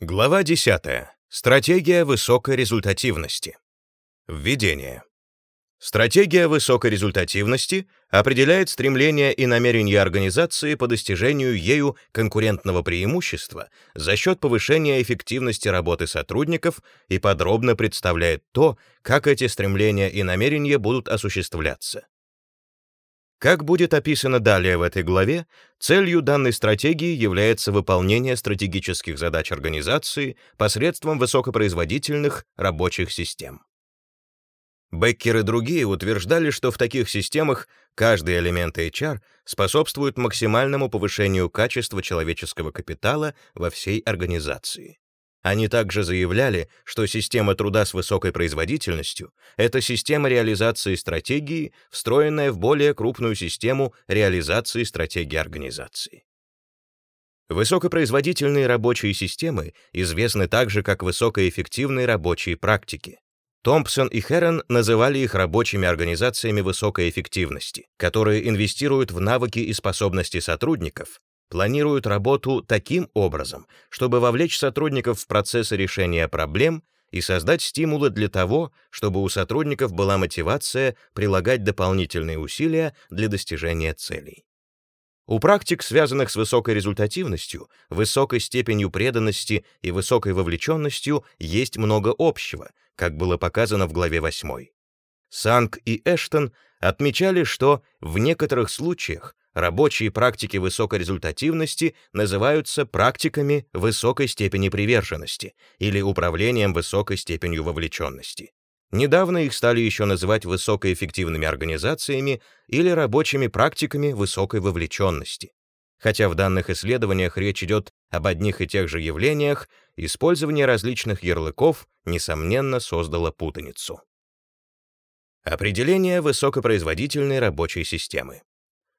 Глава 10. Стратегия высокой результативности. Введение. Стратегия высокой результативности определяет стремление и намерения организации по достижению ею конкурентного преимущества за счет повышения эффективности работы сотрудников и подробно представляет то, как эти стремления и намерения будут осуществляться. Как будет описано далее в этой главе, целью данной стратегии является выполнение стратегических задач организации посредством высокопроизводительных рабочих систем. Беккер и другие утверждали, что в таких системах каждый элемент HR способствует максимальному повышению качества человеческого капитала во всей организации. Они также заявляли, что система труда с высокой производительностью — это система реализации стратегии, встроенная в более крупную систему реализации стратегии организации. Высокопроизводительные рабочие системы известны также как высокоэффективные рабочие практики. Томпсон и Херон называли их рабочими организациями высокой эффективности, которые инвестируют в навыки и способности сотрудников, планируют работу таким образом, чтобы вовлечь сотрудников в процессы решения проблем и создать стимулы для того, чтобы у сотрудников была мотивация прилагать дополнительные усилия для достижения целей. У практик, связанных с высокой результативностью, высокой степенью преданности и высокой вовлеченностью, есть много общего, как было показано в главе 8. Санг и Эштон отмечали, что в некоторых случаях Рабочие практики высокой результативности называются практиками высокой степени приверженности или управлением высокой степенью вовлеченности. Недавно их стали еще называть высокоэффективными организациями или рабочими практиками высокой вовлеченности. Хотя в данных исследованиях речь идет об одних и тех же явлениях, использование различных ярлыков, несомненно, создало путаницу. Определение высокопроизводительной рабочей системы.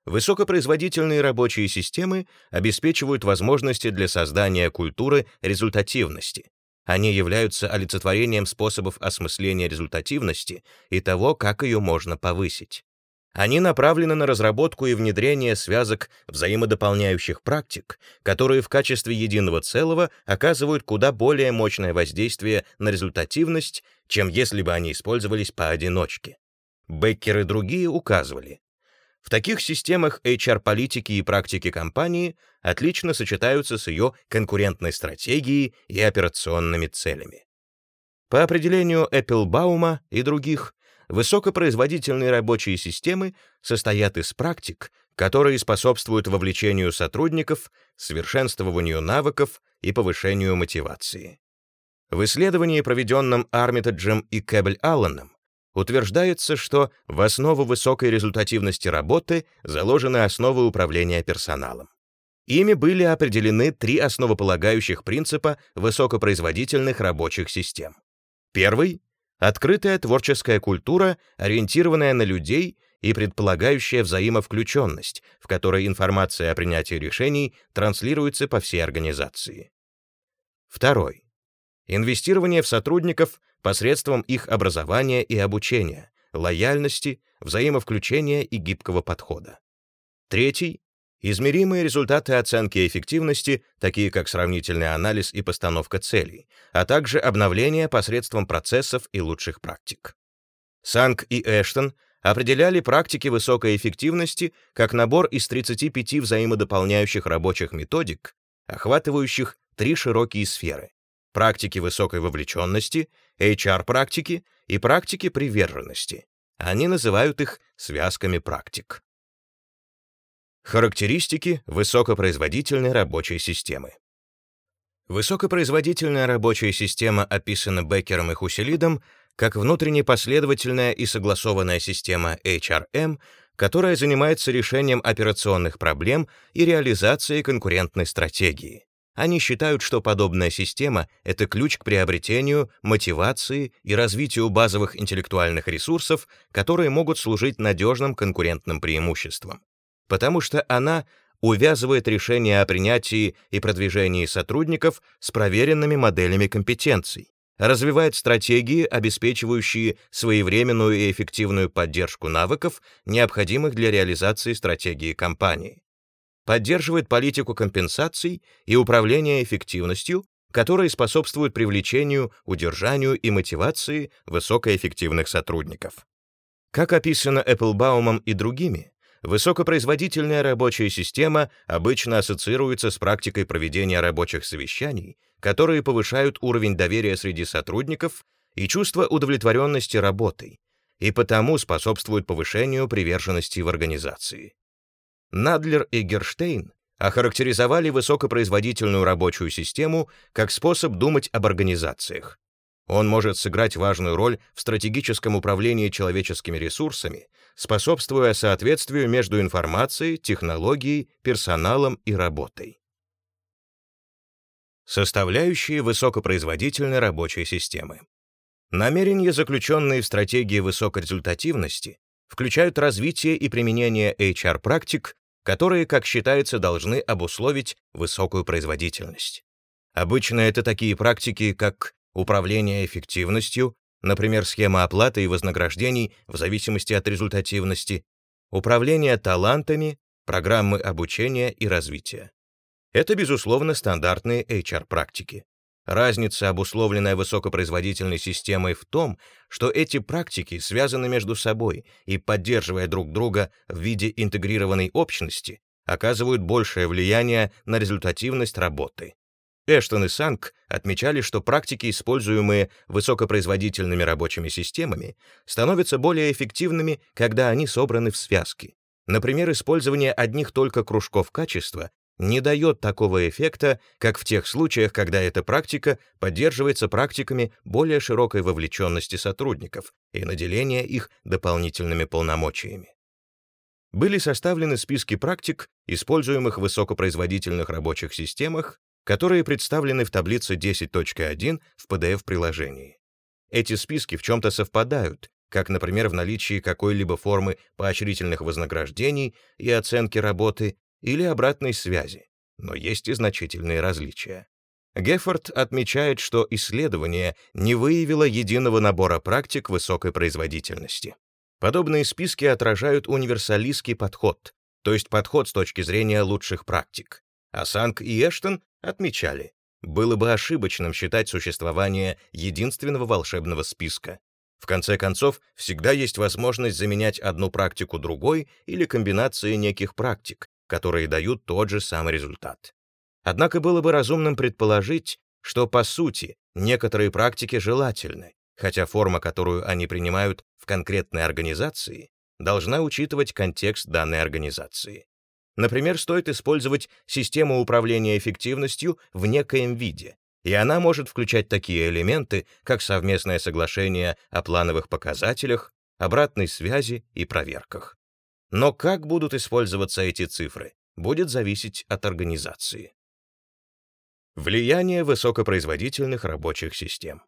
Высокопроизводительные рабочие системы обеспечивают возможности для создания культуры результативности. Они являются олицетворением способов осмысления результативности и того, как ее можно повысить. Они направлены на разработку и внедрение связок взаимодополняющих практик, которые в качестве единого целого оказывают куда более мощное воздействие на результативность, чем если бы они использовались поодиночке. Беккер и другие указывали, в таких системах HR-политики и практики компании отлично сочетаются с ее конкурентной стратегией и операционными целями. По определению Эпплбаума и других, высокопроизводительные рабочие системы состоят из практик, которые способствуют вовлечению сотрудников, совершенствованию навыков и повышению мотивации. В исследовании, проведенном Армитеджем и Кэбель-Алланом, утверждается, что в основу высокой результативности работы заложены основы управления персоналом. Ими были определены три основополагающих принципа высокопроизводительных рабочих систем. Первый — открытая творческая культура, ориентированная на людей и предполагающая взаимовключенность, в которой информация о принятии решений транслируется по всей организации. Второй — инвестирование в сотрудников посредством их образования и обучения, лояльности, взаимовключения и гибкого подхода. Третий — измеримые результаты оценки эффективности, такие как сравнительный анализ и постановка целей, а также обновление посредством процессов и лучших практик. Санг и Эштон определяли практики высокой эффективности как набор из 35 взаимодополняющих рабочих методик, охватывающих три широкие сферы практики высокой вовлеченности, HR-практики и практики приверженности. Они называют их связками практик. Характеристики высокопроизводительной рабочей системы. Высокопроизводительная рабочая система описана Беккером и Хуселидом как внутренне последовательная и согласованная система HRM, которая занимается решением операционных проблем и реализацией конкурентной стратегии. Они считают, что подобная система — это ключ к приобретению, мотивации и развитию базовых интеллектуальных ресурсов, которые могут служить надежным конкурентным преимуществом. Потому что она увязывает решения о принятии и продвижении сотрудников с проверенными моделями компетенций, развивает стратегии, обеспечивающие своевременную и эффективную поддержку навыков, необходимых для реализации стратегии компании поддерживает политику компенсаций и управления эффективностью которые способствуют привлечению, удержанию и мотивации высокоэффективных сотрудников. Как описано Эпплбаумом и другими, высокопроизводительная рабочая система обычно ассоциируется с практикой проведения рабочих совещаний, которые повышают уровень доверия среди сотрудников и чувство удовлетворенности работой, и потому способствуют повышению приверженности в организации. Надлер и Герштейн охарактеризовали высокопроизводительную рабочую систему как способ думать об организациях. Он может сыграть важную роль в стратегическом управлении человеческими ресурсами, способствуя соответствию между информацией, технологией, персоналом и работой. Составляющие высокопроизводительной рабочей системы. Намерения, заключенные в стратегии высокорезультативности, включают развитие и применение HR-практик, которые, как считается, должны обусловить высокую производительность. Обычно это такие практики, как управление эффективностью, например, схема оплаты и вознаграждений в зависимости от результативности, управление талантами, программы обучения и развития. Это, безусловно, стандартные HR-практики. Разница, обусловленная высокопроизводительной системой, в том, что эти практики связаны между собой и, поддерживая друг друга в виде интегрированной общности, оказывают большее влияние на результативность работы. Эштон и Санк отмечали, что практики, используемые высокопроизводительными рабочими системами, становятся более эффективными, когда они собраны в связки. Например, использование одних только кружков качества не дает такого эффекта, как в тех случаях, когда эта практика поддерживается практиками более широкой вовлеченности сотрудников и наделения их дополнительными полномочиями. Были составлены списки практик, используемых в высокопроизводительных рабочих системах, которые представлены в таблице 10.1 в PDF-приложении. Эти списки в чем-то совпадают, как, например, в наличии какой-либо формы поощрительных вознаграждений и оценки работы или обратной связи, но есть и значительные различия. Геффорд отмечает, что исследование не выявило единого набора практик высокой производительности. Подобные списки отражают универсалистский подход, то есть подход с точки зрения лучших практик. А Санк и Эштон отмечали, было бы ошибочным считать существование единственного волшебного списка. В конце концов, всегда есть возможность заменять одну практику другой или комбинации неких практик, которые дают тот же самый результат. Однако было бы разумным предположить, что, по сути, некоторые практики желательны, хотя форма, которую они принимают в конкретной организации, должна учитывать контекст данной организации. Например, стоит использовать систему управления эффективностью в некоем виде, и она может включать такие элементы, как совместное соглашение о плановых показателях, обратной связи и проверках. Но как будут использоваться эти цифры, будет зависеть от организации. Влияние высокопроизводительных рабочих систем.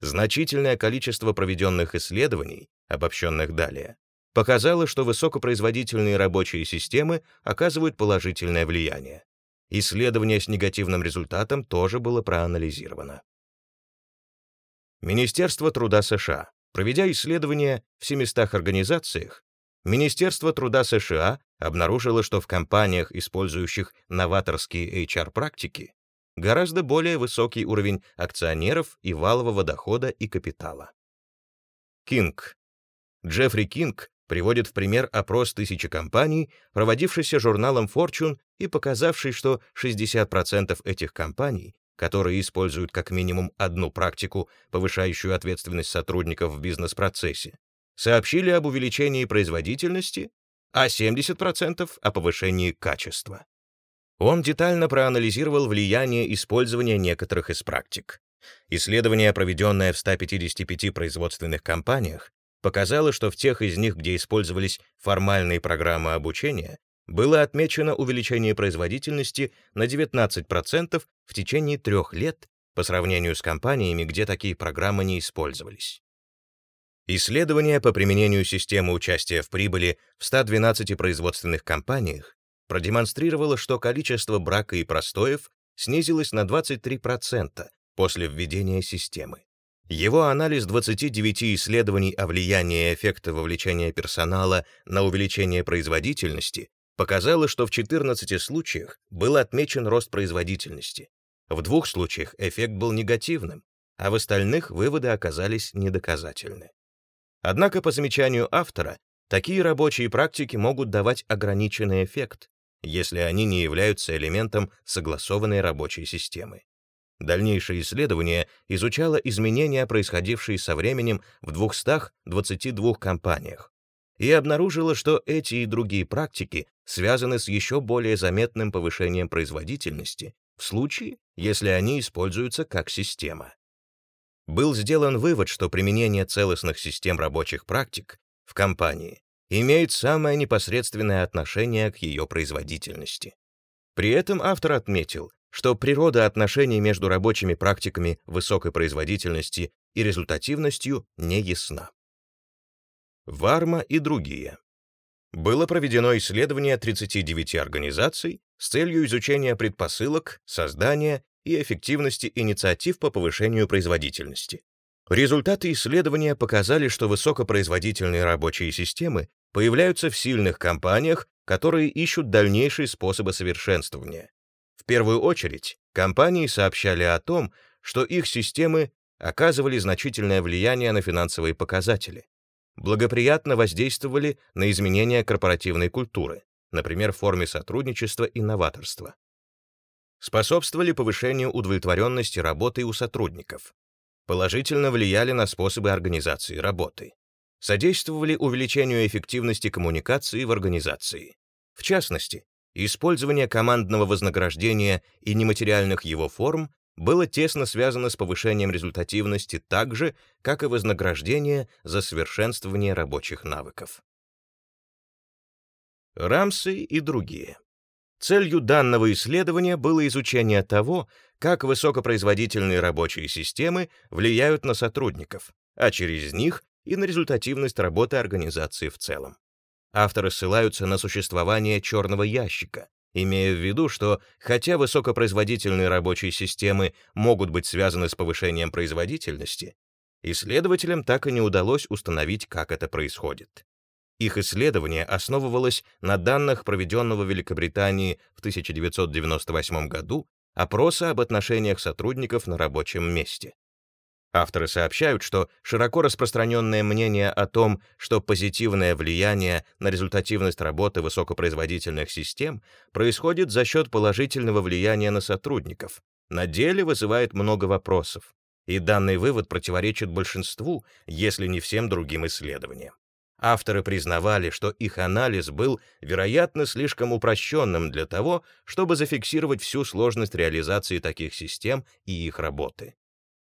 Значительное количество проведенных исследований, обобщенных далее, показало, что высокопроизводительные рабочие системы оказывают положительное влияние. Исследование с негативным результатом тоже было проанализировано. Министерство труда США, проведя исследования в 700 организациях, Министерство труда США обнаружило, что в компаниях, использующих новаторские HR-практики, гораздо более высокий уровень акционеров и валового дохода и капитала. Кинг. Джеффри Кинг приводит в пример опрос тысячи компаний, проводившийся журналом Fortune и показавший, что 60% этих компаний, которые используют как минимум одну практику, повышающую ответственность сотрудников в бизнес-процессе, сообщили об увеличении производительности, а 70% о повышении качества. Он детально проанализировал влияние использования некоторых из практик. Исследование, проведенное в 155 производственных компаниях, показало, что в тех из них, где использовались формальные программы обучения, было отмечено увеличение производительности на 19% в течение трех лет по сравнению с компаниями, где такие программы не использовались. Исследование по применению системы участия в прибыли в 112 производственных компаниях продемонстрировало, что количество брака и простоев снизилось на 23% после введения системы. Его анализ 29 исследований о влиянии эффекта вовлечения персонала на увеличение производительности показало, что в 14 случаях был отмечен рост производительности, В двух случаях эффект был негативным, а в остальных выводы оказались недоказательны. Однако, по замечанию автора, такие рабочие практики могут давать ограниченный эффект, если они не являются элементом согласованной рабочей системы. Дальнейшее исследование изучало изменения, происходившие со временем в 222 компаниях, и обнаружило, что эти и другие практики связаны с еще более заметным повышением производительности в случае, если они используются как система. Был сделан вывод, что применение целостных систем рабочих практик в компании имеет самое непосредственное отношение к ее производительности. При этом автор отметил, что природа отношений между рабочими практиками высокой производительности и результативностью не ясна. Варма и другие. Было проведено исследование 39 организаций с целью изучения предпосылок, создания и эффективности инициатив по повышению производительности. Результаты исследования показали, что высокопроизводительные рабочие системы появляются в сильных компаниях, которые ищут дальнейшие способы совершенствования. В первую очередь, компании сообщали о том, что их системы оказывали значительное влияние на финансовые показатели, благоприятно воздействовали на изменения корпоративной культуры, например, в форме сотрудничества и новаторства способствовали повышению удовлетворенности работой у сотрудников, положительно влияли на способы организации работы, содействовали увеличению эффективности коммуникации в организации. В частности, использование командного вознаграждения и нематериальных его форм было тесно связано с повышением результативности так же, как и вознаграждение за совершенствование рабочих навыков. Рамсы и другие. Целью данного исследования было изучение того, как высокопроизводительные рабочие системы влияют на сотрудников, а через них и на результативность работы организации в целом. Авторы ссылаются на существование черного ящика, имея в виду, что хотя высокопроизводительные рабочие системы могут быть связаны с повышением производительности, исследователям так и не удалось установить, как это происходит. Их исследование основывалось на данных проведенного в Великобритании в 1998 году опроса об отношениях сотрудников на рабочем месте. Авторы сообщают, что широко распространенное мнение о том, что позитивное влияние на результативность работы высокопроизводительных систем происходит за счет положительного влияния на сотрудников, на деле вызывает много вопросов, и данный вывод противоречит большинству, если не всем другим исследованиям. Авторы признавали, что их анализ был, вероятно, слишком упрощенным для того, чтобы зафиксировать всю сложность реализации таких систем и их работы.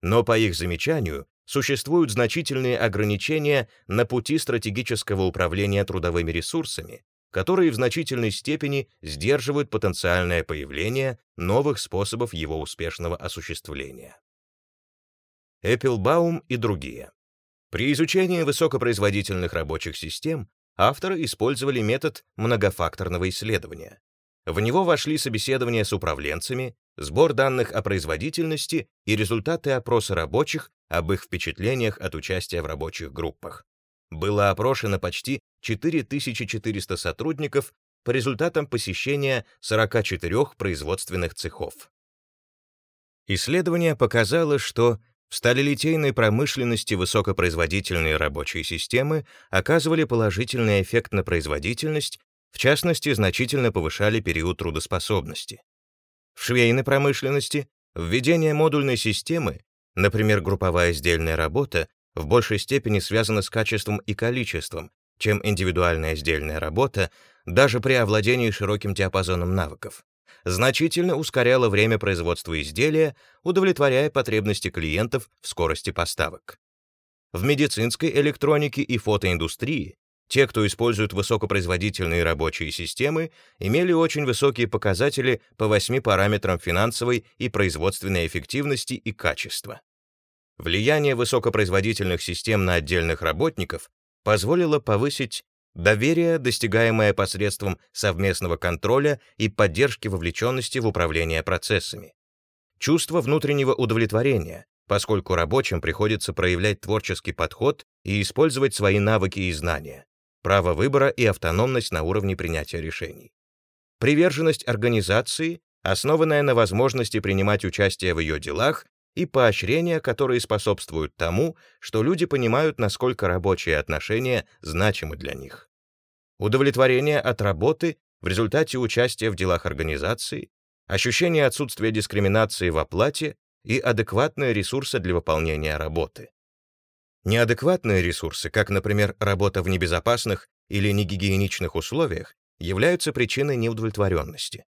Но, по их замечанию, существуют значительные ограничения на пути стратегического управления трудовыми ресурсами, которые в значительной степени сдерживают потенциальное появление новых способов его успешного осуществления. Эппелбаум и другие. При изучении высокопроизводительных рабочих систем авторы использовали метод многофакторного исследования. В него вошли собеседования с управленцами, сбор данных о производительности и результаты опроса рабочих об их впечатлениях от участия в рабочих группах. Было опрошено почти 4400 сотрудников по результатам посещения 44 производственных цехов. Исследование показало, что в сталелитейной промышленности высокопроизводительные рабочие системы оказывали положительный эффект на производительность, в частности, значительно повышали период трудоспособности. В швейной промышленности введение модульной системы, например, групповая сдельная работа, в большей степени связано с качеством и количеством, чем индивидуальная сдельная работа, даже при овладении широким диапазоном навыков значительно ускоряло время производства изделия, удовлетворяя потребности клиентов в скорости поставок. В медицинской электронике и фотоиндустрии те, кто использует высокопроизводительные рабочие системы, имели очень высокие показатели по восьми параметрам финансовой и производственной эффективности и качества. Влияние высокопроизводительных систем на отдельных работников позволило повысить Доверие, достигаемое посредством совместного контроля и поддержки вовлеченности в управление процессами. Чувство внутреннего удовлетворения, поскольку рабочим приходится проявлять творческий подход и использовать свои навыки и знания, право выбора и автономность на уровне принятия решений. Приверженность организации основанная на возможности принимать участие в ее делах и поощрения, которые способствуют тому, что люди понимают, насколько рабочие отношения значимы для них. Удовлетворение от работы в результате участия в делах организации, ощущение отсутствия дискриминации в оплате и адекватные ресурсы для выполнения работы. Неадекватные ресурсы, как, например, работа в небезопасных или негигиеничных условиях, являются причиной неудовлетворенности.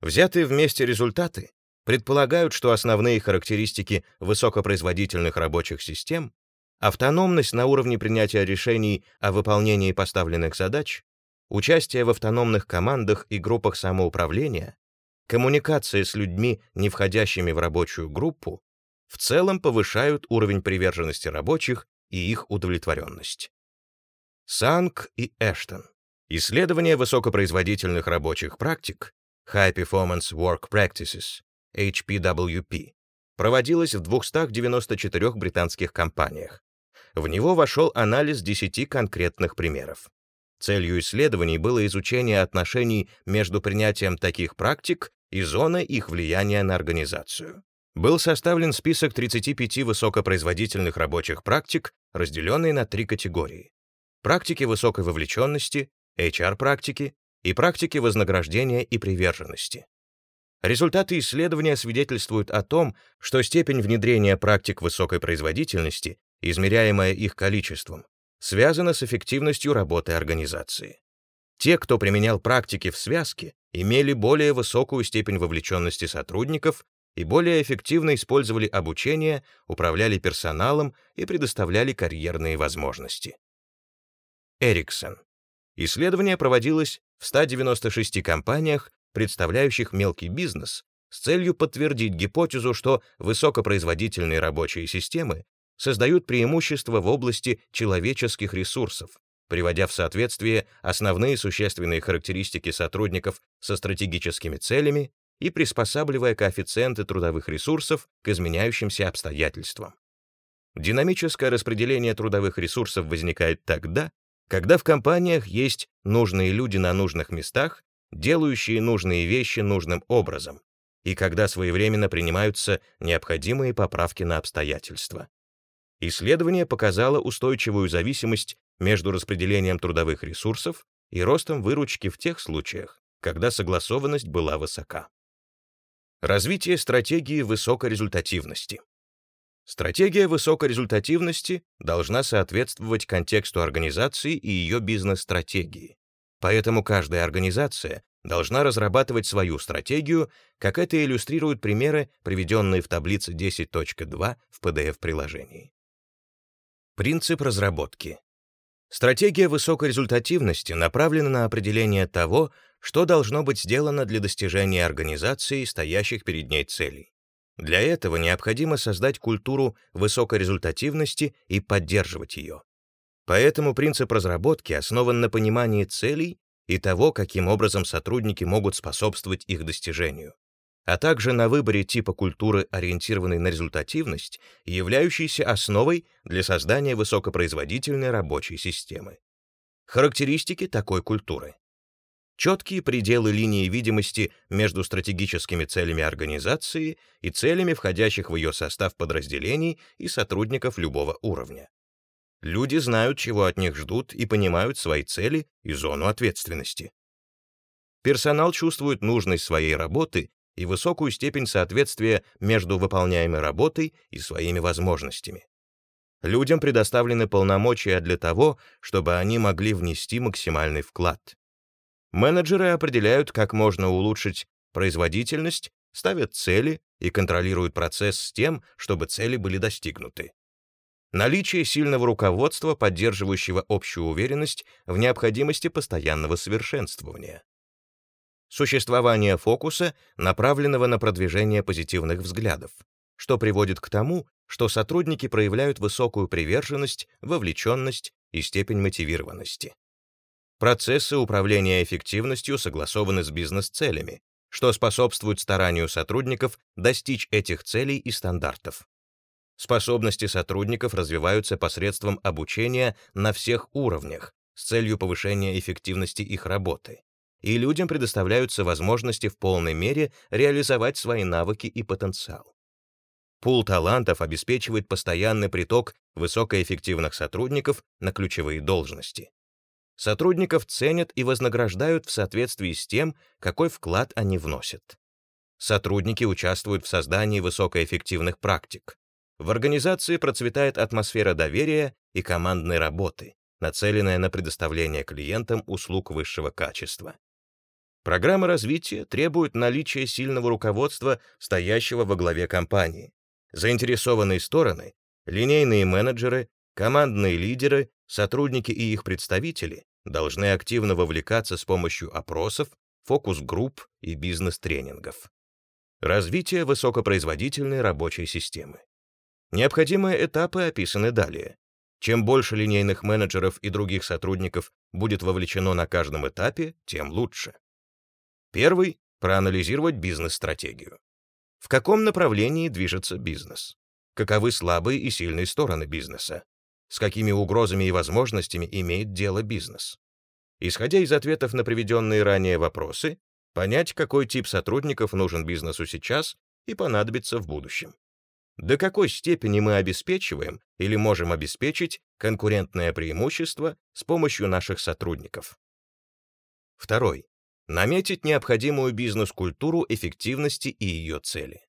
Взятые вместе результаты предполагают, что основные характеристики высокопроизводительных рабочих систем — автономность на уровне принятия решений о выполнении поставленных задач, участие в автономных командах и группах самоуправления, коммуникация с людьми, не входящими в рабочую группу, в целом повышают уровень приверженности рабочих и их удовлетворенность. Санг и Эштон. Исследование высокопроизводительных рабочих практик High Performance Work Practices, HPWP, проводилось в 294 британских компаниях. В него вошел анализ 10 конкретных примеров. Целью исследований было изучение отношений между принятием таких практик и зоной их влияния на организацию был составлен список 35 высокопроизводительных рабочих практик, разделенный на три категории. Практики высокой вовлеченности, HR-практики и практики вознаграждения и приверженности. Результаты исследования свидетельствуют о том, что степень внедрения практик высокой производительности, измеряемая их количеством, связана с эффективностью работы организации. Те, кто применял практики в связке, имели более высокую степень вовлеченности сотрудников и более эффективно использовали обучение, управляли персоналом и предоставляли карьерные возможности. Эриксон. Исследование проводилось в 196 компаниях, представляющих мелкий бизнес, с целью подтвердить гипотезу, что высокопроизводительные рабочие системы создают преимущества в области человеческих ресурсов, приводя в соответствие основные существенные характеристики сотрудников со стратегическими целями и приспосабливая коэффициенты трудовых ресурсов к изменяющимся обстоятельствам. Динамическое распределение трудовых ресурсов возникает тогда, когда в компаниях есть нужные люди на нужных местах, делающие нужные вещи нужным образом, и когда своевременно принимаются необходимые поправки на обстоятельства. Исследование показало устойчивую зависимость между распределением трудовых ресурсов и ростом выручки в тех случаях, когда согласованность была высока. Развитие стратегии высокорезультативности. Стратегия высокорезультативности должна соответствовать контексту организации и ее бизнес-стратегии. Поэтому каждая организация должна разрабатывать свою стратегию, как это иллюстрируют примеры, приведенные в таблице 10.2 в PDF-приложении. Принцип разработки. Стратегия высокорезультативности направлена на определение того, что должно быть сделано для достижения организации, стоящих перед ней целей. Для этого необходимо создать культуру высокорезультативности и поддерживать ее. Поэтому принцип разработки основан на понимании целей и того, каким образом сотрудники могут способствовать их достижению, а также на выборе типа культуры, ориентированной на результативность, являющейся основой для создания высокопроизводительной рабочей системы. Характеристики такой культуры четкие пределы линии видимости между стратегическими целями организации и целями входящих в ее состав подразделений и сотрудников любого уровня. Люди знают, чего от них ждут и понимают свои цели и зону ответственности. Персонал чувствует нужность своей работы и высокую степень соответствия между выполняемой работой и своими возможностями. Людям предоставлены полномочия для того, чтобы они могли внести максимальный вклад. Менеджеры определяют, как можно улучшить производительность, ставят цели и контролируют процесс с тем, чтобы цели были достигнуты. Наличие сильного руководства, поддерживающего общую уверенность в необходимости постоянного совершенствования. Существование фокуса, направленного на продвижение позитивных взглядов, что приводит к тому, что сотрудники проявляют высокую приверженность, вовлеченность и степень мотивированности. Процессы управления эффективностью согласованы с бизнес-целями, что способствует старанию сотрудников достичь этих целей и стандартов. Способности сотрудников развиваются посредством обучения на всех уровнях с целью повышения эффективности их работы. и людям предоставляются возможности в полной мере реализовать свои навыки и потенциал. Пул талантов обеспечивает постоянный приток высокоэффективных сотрудников на ключевые должности. Сотрудников ценят и вознаграждают в соответствии с тем, какой вклад они вносят. Сотрудники участвуют в создании высокоэффективных практик. В организации процветает атмосфера доверия и командной работы, нацеленная на предоставление клиентам услуг высшего качества. Программа развития требует наличия сильного руководства, стоящего во главе компании. Заинтересованные стороны, линейные менеджеры, командные лидеры, сотрудники и их представители должны активно вовлекаться с помощью опросов, фокус-групп и бизнес-тренингов. Развитие высокопроизводительной рабочей системы. Необходимые этапы описаны далее. Чем больше линейных менеджеров и других сотрудников будет вовлечено на каждом этапе, тем лучше. Первый — проанализировать бизнес-стратегию. В каком направлении движется бизнес? Каковы слабые и сильные стороны бизнеса? С какими угрозами и возможностями имеет дело бизнес? Исходя из ответов на приведенные ранее вопросы, понять, какой тип сотрудников нужен бизнесу сейчас и понадобится в будущем. До какой степени мы обеспечиваем или можем обеспечить конкурентное преимущество с помощью наших сотрудников. Второй. Наметить необходимую бизнес-культуру эффективности и ее цели.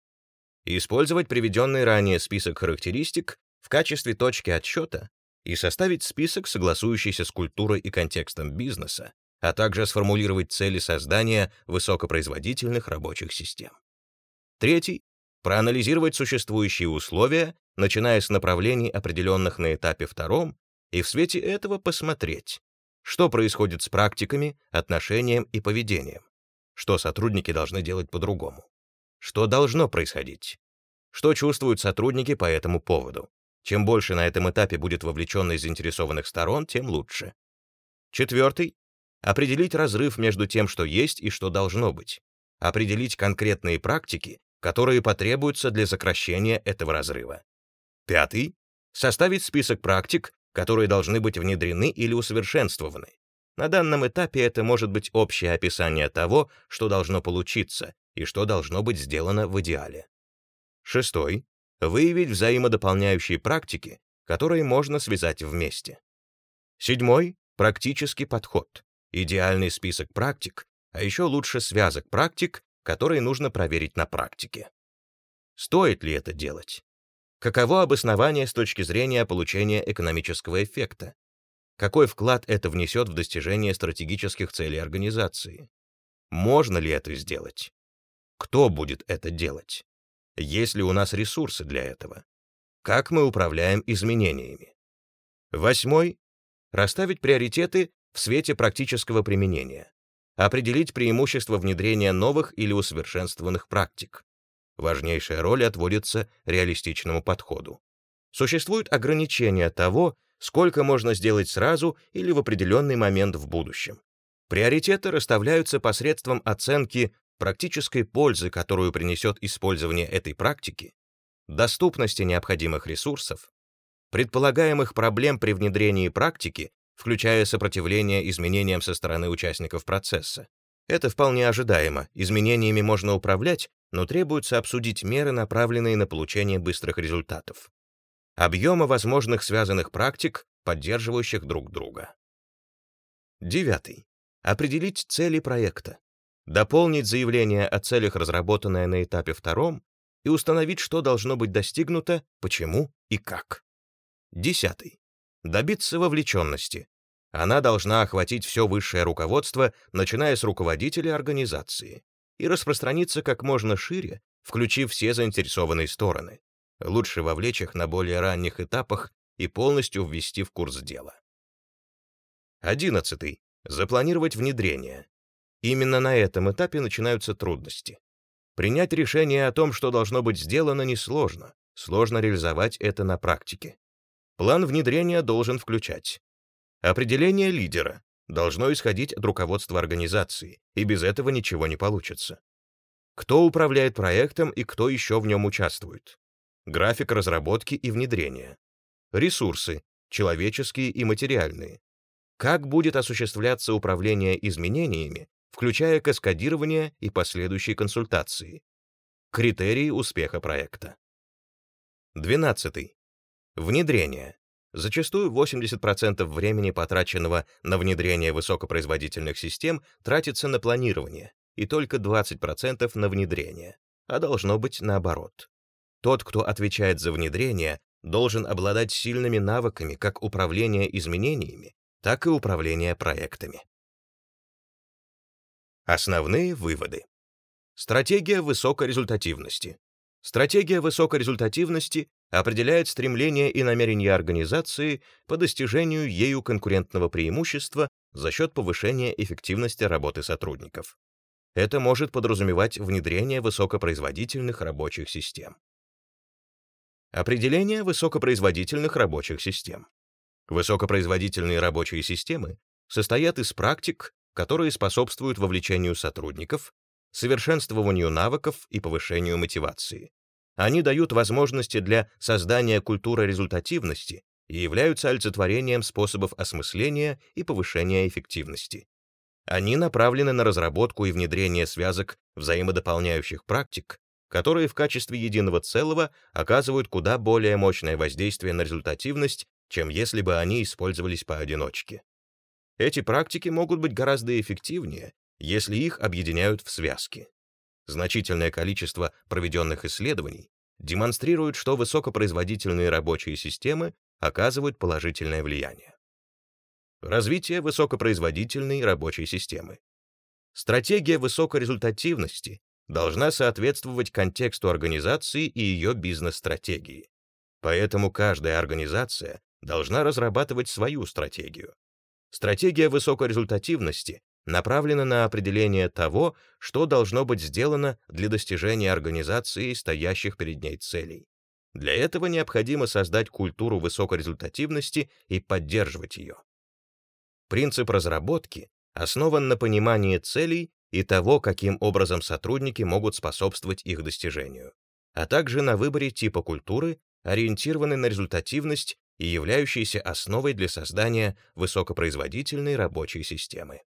Использовать приведенный ранее список характеристик в качестве точки отсчета и составить список, согласующийся с культурой и контекстом бизнеса, а также сформулировать цели создания высокопроизводительных рабочих систем. Третий — проанализировать существующие условия, начиная с направлений, определенных на этапе втором, и в свете этого посмотреть, что происходит с практиками, отношением и поведением, что сотрудники должны делать по-другому, что должно происходить, что чувствуют сотрудники по этому поводу. Чем больше на этом этапе будет вовлечено из заинтересованных сторон, тем лучше. Четвертый определить разрыв между тем, что есть и что должно быть, определить конкретные практики, которые потребуются для сокращения этого разрыва. Пятый — составить список практик, которые должны быть внедрены или усовершенствованы. На данном этапе это может быть общее описание того, что должно получиться и что должно быть сделано в идеале. Шестой — выявить взаимодополняющие практики, которые можно связать вместе. Седьмой — практический подход идеальный список практик, а еще лучше связок практик, которые нужно проверить на практике. Стоит ли это делать? Каково обоснование с точки зрения получения экономического эффекта? Какой вклад это внесет в достижение стратегических целей организации? Можно ли это сделать? Кто будет это делать? Есть ли у нас ресурсы для этого? Как мы управляем изменениями? Восьмой — расставить приоритеты в свете практического применения, определить преимущества внедрения новых или усовершенствованных практик. Важнейшая роль отводится реалистичному подходу. Существуют ограничения того, сколько можно сделать сразу или в определенный момент в будущем. Приоритеты расставляются посредством оценки практической пользы, которую принесет использование этой практики, доступности необходимых ресурсов, предполагаемых проблем при внедрении практики включая сопротивление изменениям со стороны участников процесса. Это вполне ожидаемо, изменениями можно управлять, но требуется обсудить меры, направленные на получение быстрых результатов. Объема возможных связанных практик, поддерживающих друг друга. Девятый. Определить цели проекта. Дополнить заявление о целях, разработанное на этапе втором, и установить, что должно быть достигнуто, почему и как. Десятый добиться вовлеченности. Она должна охватить все высшее руководство, начиная с руководителя организации, и распространиться как можно шире, включив все заинтересованные стороны. Лучше вовлечь их на более ранних этапах и полностью ввести в курс дела. Одиннадцатый. Запланировать внедрение. Именно на этом этапе начинаются трудности. Принять решение о том, что должно быть сделано, несложно. Сложно реализовать это на практике. План внедрения должен включать определение лидера, должно исходить от руководства организации, и без этого ничего не получится. Кто управляет проектом и кто еще в нем участвует? График разработки и внедрения. Ресурсы, человеческие и материальные. Как будет осуществляться управление изменениями, включая каскадирование и последующие консультации. Критерии успеха проекта. 12. Внедрение. Зачастую 80% времени, потраченного на внедрение высокопроизводительных систем, тратится на планирование, и только 20% на внедрение, а должно быть наоборот. Тот, кто отвечает за внедрение, должен обладать сильными навыками как управления изменениями, так и управления проектами. Основные выводы. Стратегия высокорезультативности. Стратегия высокорезультативности определяет стремление и намерения организации по достижению ею конкурентного преимущества за счет повышения эффективности работы сотрудников. Это может подразумевать внедрение высокопроизводительных рабочих систем. Определение высокопроизводительных рабочих систем. Высокопроизводительные рабочие системы состоят из практик, которые способствуют вовлечению сотрудников, совершенствованию навыков и повышению мотивации. Они дают возможности для создания культуры результативности и являются олицетворением способов осмысления и повышения эффективности. Они направлены на разработку и внедрение связок взаимодополняющих практик, которые в качестве единого целого оказывают куда более мощное воздействие на результативность, чем если бы они использовались поодиночке. Эти практики могут быть гораздо эффективнее, если их объединяют в связки. Значительное количество проведенных исследований демонстрирует, что высокопроизводительные рабочие системы оказывают положительное влияние. Развитие высокопроизводительной рабочей системы. Стратегия высокорезультативности должна соответствовать контексту организации и ее бизнес-стратегии. Поэтому каждая организация должна разрабатывать свою стратегию. Стратегия высокорезультативности направлена на определение того, что должно быть сделано для достижения организации стоящих перед ней целей. Для этого необходимо создать культуру высокорезультативности и поддерживать ее. Принцип разработки основан на понимании целей и того, каким образом сотрудники могут способствовать их достижению, а также на выборе типа культуры, ориентированной на результативность и являющейся основой для создания высокопроизводительной рабочей системы.